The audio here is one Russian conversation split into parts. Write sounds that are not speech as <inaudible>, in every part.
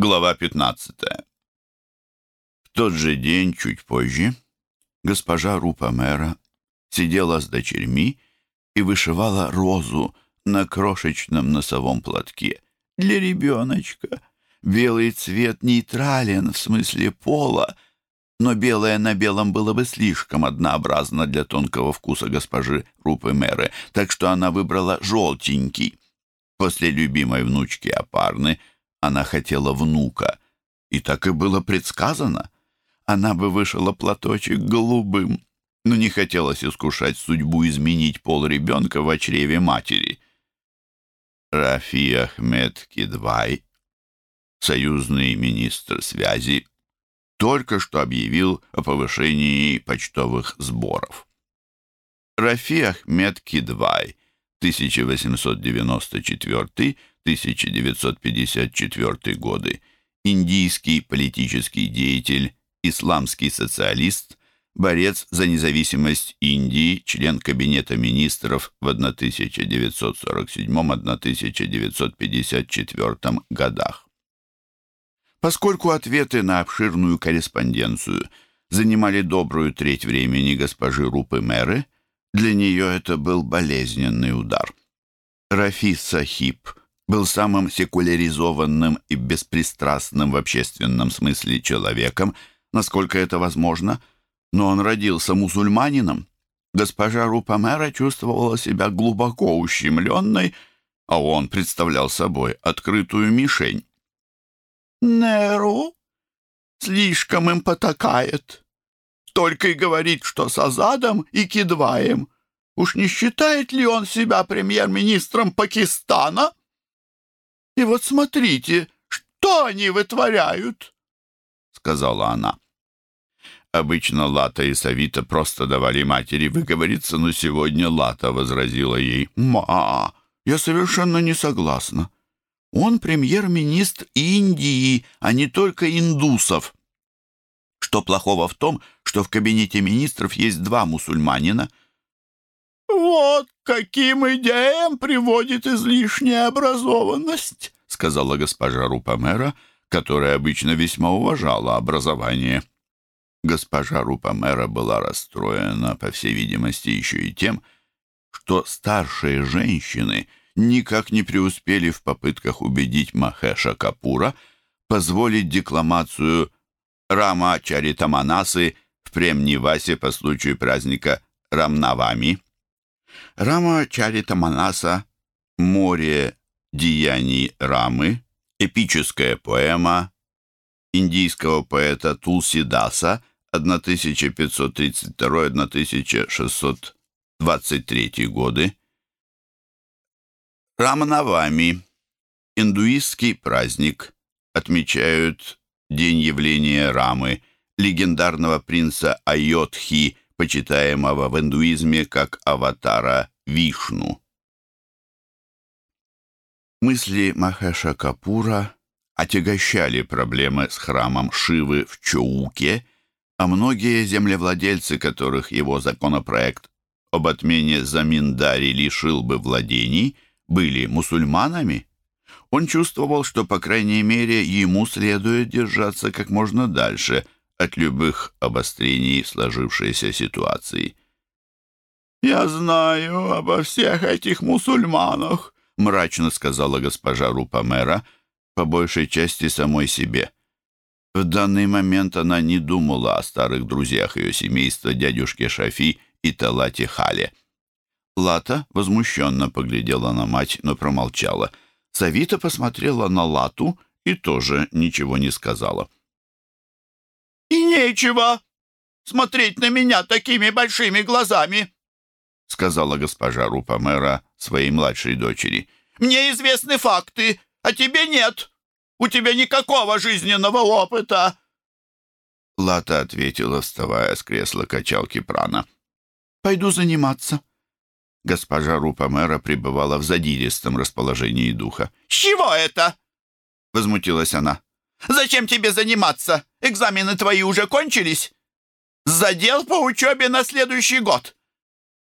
Глава 15. В тот же день, чуть позже, госпожа Рупа мэра сидела с дочерьми и вышивала розу на крошечном носовом платке для ребеночка. Белый цвет нейтрален в смысле пола, но белое на белом было бы слишком однообразно для тонкого вкуса госпожи Рупы мэры, так что она выбрала желтенький. После любимой внучки Апарны — она хотела внука, и так и было предсказано. Она бы вышила платочек голубым, но не хотелось искушать судьбу изменить пол ребенка в чреве матери. Рафи Ахмед Кидвай, союзный министр связи, только что объявил о повышении почтовых сборов. Рафи Ахмед Кидвай, 1894 1954 годы, индийский политический деятель, исламский социалист, борец за независимость Индии, член Кабинета министров в 1947-1954 годах. Поскольку ответы на обширную корреспонденцию занимали добрую треть времени госпожи Рупы Мэры, для нее это был болезненный удар. Рафи Сахиб был самым секуляризованным и беспристрастным в общественном смысле человеком, насколько это возможно, но он родился мусульманином. Госпожа Рупамера чувствовала себя глубоко ущемленной, а он представлял собой открытую мишень. «Неру слишком им потакает. Только и говорит, что с Азадом и Кидваем. Уж не считает ли он себя премьер-министром Пакистана?» И вот смотрите, что они вытворяют!» — сказала она. Обычно Лата и Савита просто давали матери выговориться, но сегодня Лата возразила ей. «Ма, я совершенно не согласна. Он премьер-министр Индии, а не только индусов. Что плохого в том, что в кабинете министров есть два мусульманина?» «Вот каким идеям приводит излишняя образованность», сказала госпожа Рупамера, которая обычно весьма уважала образование. Госпожа Рупамера была расстроена, по всей видимости, еще и тем, что старшие женщины никак не преуспели в попытках убедить Махеша Капура позволить декламацию Рама Чаритаманасы в Премнивасе по случаю праздника Рамнавами. Рама Чарита Манаса «Море деяний Рамы», эпическая поэма индийского поэта Тулсидаса 1532-1623 годы. Рамнавами, индуистский праздник, отмечают день явления Рамы, легендарного принца Айотхи – почитаемого в индуизме как аватара Вишну. Мысли Махеша Капура отягощали проблемы с храмом Шивы в Чоуке, а многие землевладельцы, которых его законопроект об отмене Заминдари лишил бы владений, были мусульманами. Он чувствовал, что, по крайней мере, ему следует держаться как можно дальше – от любых обострений сложившейся ситуации. «Я знаю обо всех этих мусульманах», — мрачно сказала госпожа Рупамера, по большей части самой себе. В данный момент она не думала о старых друзьях ее семейства, дядюшке Шафи и Талате Хале. Лата возмущенно поглядела на мать, но промолчала. Савита посмотрела на Лату и тоже ничего не сказала. «И нечего смотреть на меня такими большими глазами», сказала госпожа Рупа-мэра своей младшей дочери. «Мне известны факты, а тебе нет. У тебя никакого жизненного опыта». Лата ответила, вставая с кресла качалки прана. «Пойду заниматься». Госпожа Рупа-мэра пребывала в задиристом расположении духа. «С чего это?» — возмутилась она. Зачем тебе заниматься? Экзамены твои уже кончились? Задел по учебе на следующий год.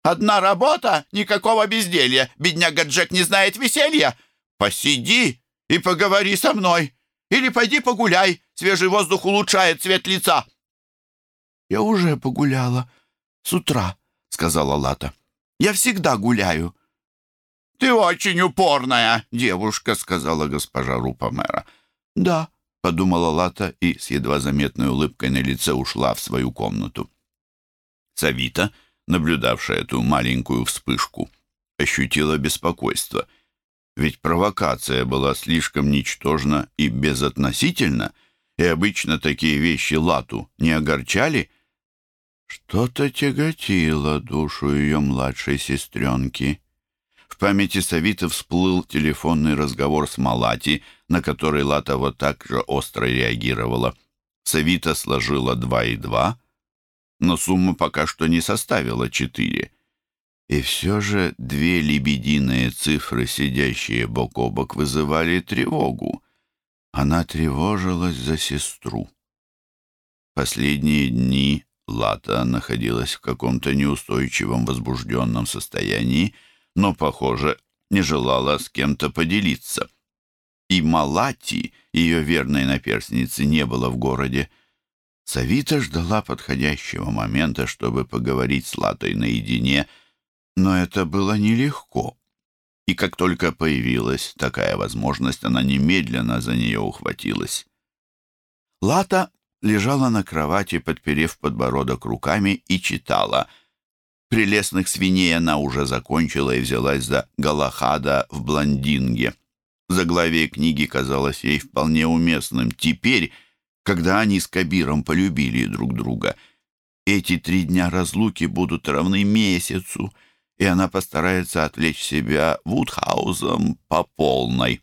Одна работа, никакого безделья. Бедняга Джек не знает веселья. Посиди и поговори со мной. Или пойди погуляй, свежий воздух улучшает цвет лица». «Я уже погуляла с утра», — сказала Лата. «Я всегда гуляю». «Ты очень упорная девушка», — сказала госпожа Рупа-мэра. «Да», — подумала Лата и с едва заметной улыбкой на лице ушла в свою комнату. Савита, наблюдавшая эту маленькую вспышку, ощутила беспокойство. Ведь провокация была слишком ничтожна и безотносительна, и обычно такие вещи Лату не огорчали. Что-то тяготило душу ее младшей сестренки. В памяти Савиты всплыл телефонный разговор с Малати, на который так же остро реагировала. Савита сложила два и два, но сумма пока что не составила четыре. И все же две лебединые цифры, сидящие бок о бок, вызывали тревогу. Она тревожилась за сестру. Последние дни Лата находилась в каком-то неустойчивом возбужденном состоянии, но, похоже, не желала с кем-то поделиться. И Малати, ее верной наперсницы, не было в городе. Савита ждала подходящего момента, чтобы поговорить с Латой наедине, но это было нелегко. И как только появилась такая возможность, она немедленно за нее ухватилась. Лата лежала на кровати, подперев подбородок руками, и читала. Прелестных свиней она уже закончила и взялась за Галахада в блондинге. Заглавие книги казалось ей вполне уместным теперь, когда они с Кабиром полюбили друг друга. Эти три дня разлуки будут равны месяцу, и она постарается отвлечь себя Вудхаузом по полной.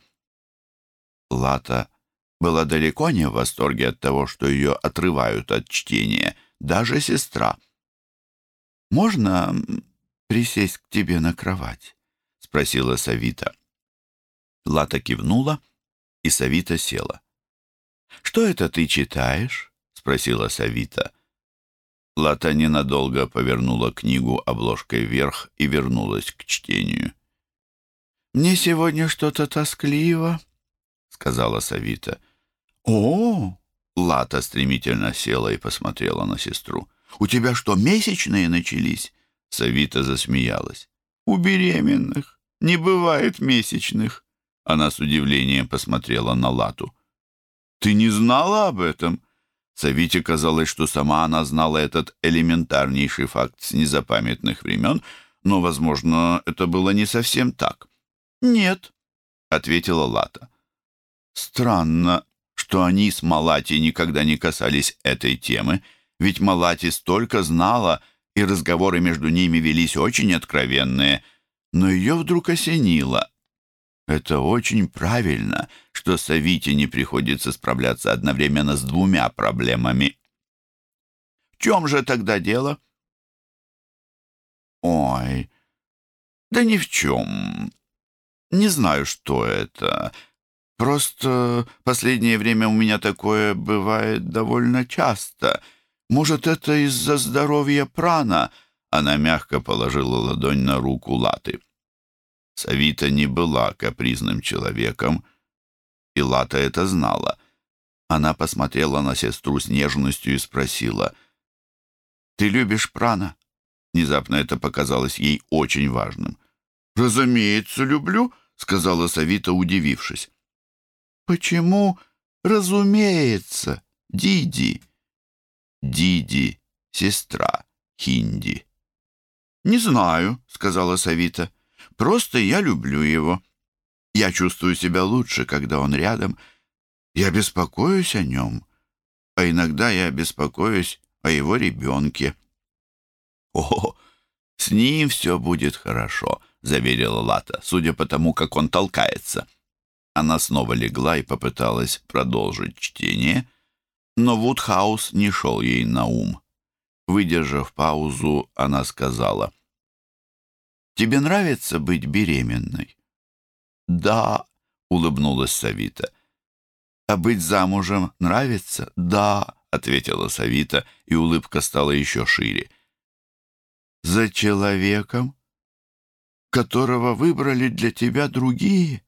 Лата была далеко не в восторге от того, что ее отрывают от чтения, даже сестра. «Можно присесть к тебе на кровать?» — спросила Савита. Лата кивнула, и Савита села. «Что это ты читаешь?» — спросила Савита. Лата ненадолго повернула книгу обложкой вверх и вернулась к чтению. «Мне сегодня что-то тоскливо», — сказала Савита. «О!» — Лата стремительно села и посмотрела на сестру. «У тебя что, месячные начались?» Савита засмеялась. «У беременных не бывает месячных». Она с удивлением посмотрела на Лату. «Ты не знала об этом?» Савите казалось, что сама она знала этот элементарнейший факт с незапамятных времен, но, возможно, это было не совсем так. «Нет», — ответила Лата. «Странно, что они с Малати никогда не касались этой темы, ведь Малати столько знала, и разговоры между ними велись очень откровенные, но ее вдруг осенило. Это очень правильно, что Савите не приходится справляться одновременно с двумя проблемами. В чем же тогда дело? Ой, да ни в чем. Не знаю, что это. Просто последнее время у меня такое бывает довольно часто. Может, это из-за здоровья прана? Она мягко положила ладонь на руку Латы. Савита не была капризным человеком, и Лата это знала. Она посмотрела на сестру с нежностью и спросила, «Ты любишь прана?» Внезапно это показалось ей очень важным. «Разумеется, люблю», — сказала Савита, удивившись. «Почему разумеется, Диди?» «Диди, сестра Хинди». «Не знаю», — сказала Савита. Просто я люблю его. Я чувствую себя лучше, когда он рядом. Я беспокоюсь о нем, а иногда я беспокоюсь о его ребенке. <laughs> «О, с ним все будет хорошо», — заверила Лата, судя по тому, как он толкается. Она снова легла и попыталась продолжить чтение, но Вудхаус не шел ей на ум. Выдержав паузу, она сказала — Тебе нравится быть беременной?» «Да», — улыбнулась Савита. «А быть замужем нравится?» «Да», — ответила Савита, и улыбка стала еще шире. «За человеком, которого выбрали для тебя другие?»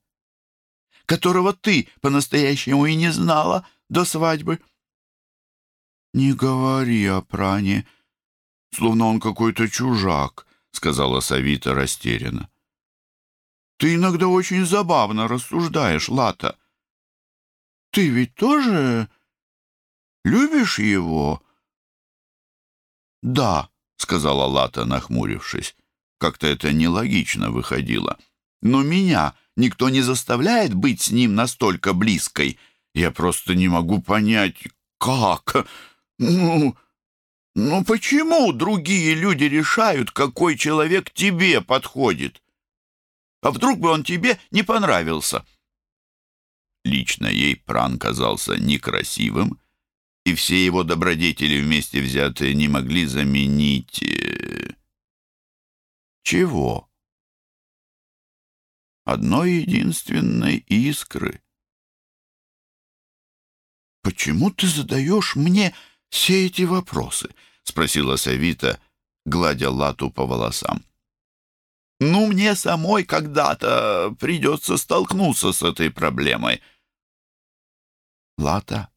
которого ты по-настоящему и не знала до свадьбы». «Не говори о пране, словно он какой-то чужак», — сказала Савита растерянно. «Ты иногда очень забавно рассуждаешь, Лата. Ты ведь тоже любишь его?» «Да», — сказала Лата, нахмурившись. Как-то это нелогично выходило. «Но меня никто не заставляет быть с ним настолько близкой. Я просто не могу понять, как...» «Ну, ну почему другие люди решают, какой человек тебе подходит? А вдруг бы он тебе не понравился?» Лично ей Пран казался некрасивым, и все его добродетели вместе взятые не могли заменить... Э, чего? Одной единственной искры. «Почему ты задаешь мне все эти вопросы?» — спросила Савита, гладя Лату по волосам. «Ну, мне самой когда-то придется столкнуться с этой проблемой». «Лата,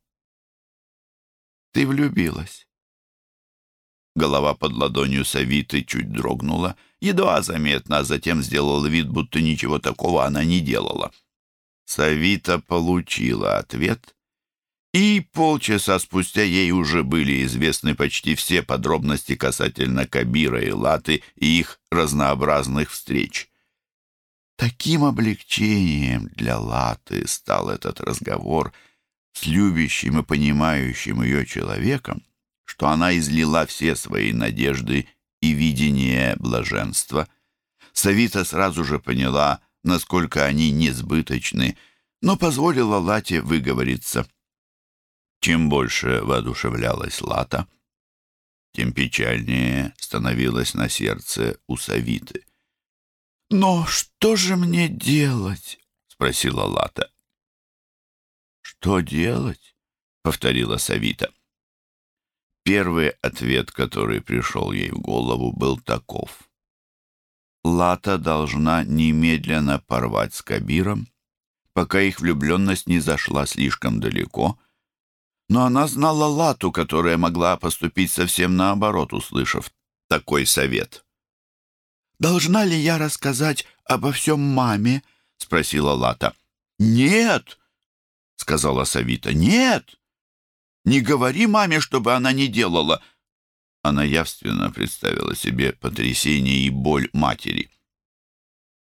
ты влюбилась?» Голова под ладонью Савиты чуть дрогнула, едва заметно, а затем сделала вид, будто ничего такого она не делала. Савита получила ответ и полчаса спустя ей уже были известны почти все подробности касательно Кабира и Латы и их разнообразных встреч. Таким облегчением для Латы стал этот разговор с любящим и понимающим ее человеком, что она излила все свои надежды и видение блаженства. Савита сразу же поняла, насколько они несбыточны, но позволила Лате выговориться — чем больше воодушевлялась Лата, тем печальнее становилось на сердце у Савиты. «Но что же мне делать?» — спросила Лата. «Что делать?» — повторила Савита. Первый ответ, который пришел ей в голову, был таков. Лата должна немедленно порвать с Кабиром, пока их влюбленность не зашла слишком далеко, но она знала Лату, которая могла поступить совсем наоборот, услышав такой совет. «Должна ли я рассказать обо всем маме?» — спросила Лата. «Нет!» — сказала Савита. «Нет! Не говори маме, чтобы она не делала!» Она явственно представила себе потрясение и боль матери.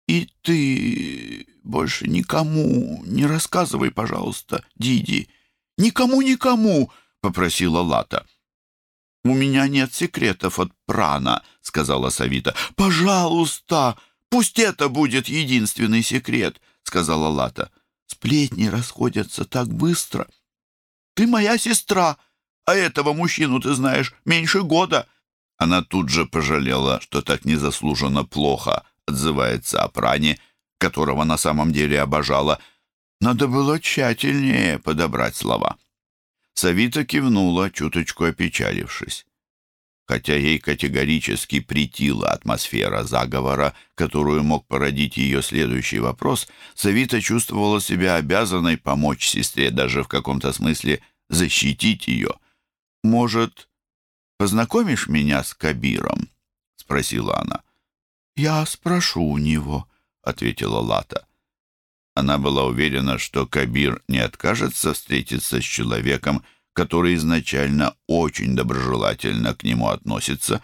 «И ты больше никому не рассказывай, пожалуйста, Диди», «Никому-никому!» — попросила Лата. «У меня нет секретов от Прана», — сказала Савита. «Пожалуйста, пусть это будет единственный секрет», — сказала Лата. «Сплетни расходятся так быстро. Ты моя сестра, а этого мужчину ты знаешь меньше года». Она тут же пожалела, что так незаслуженно плохо отзывается о Пране, которого на самом деле обожала, — надо было тщательнее подобрать слова. Савита кивнула, чуточку опечалившись. Хотя ей категорически притила атмосфера заговора, которую мог породить ее следующий вопрос, Савита чувствовала себя обязанной помочь сестре, даже в каком-то смысле защитить ее. «Может, познакомишь меня с Кабиром?» — спросила она. «Я спрошу у него», — ответила Лата. Она была уверена, что Кабир не откажется встретиться с человеком, который изначально очень доброжелательно к нему относится,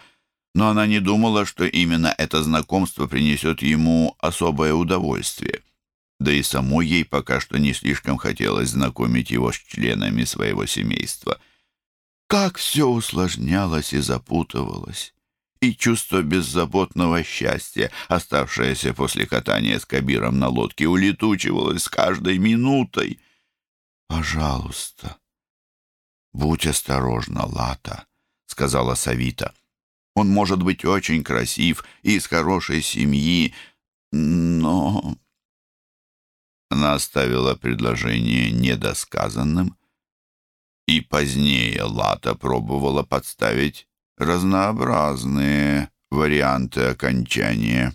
но она не думала, что именно это знакомство принесет ему особое удовольствие. Да и самой ей пока что не слишком хотелось знакомить его с членами своего семейства. Как все усложнялось и запутывалось и чувство беззаботного счастья, оставшееся после катания с Кабиром на лодке, улетучивалось с каждой минутой. «Пожалуйста, будь осторожна, Лата», — сказала Савита. «Он может быть очень красив и из хорошей семьи, но...» Она оставила предложение недосказанным, и позднее Лата пробовала подставить разнообразные варианты окончания.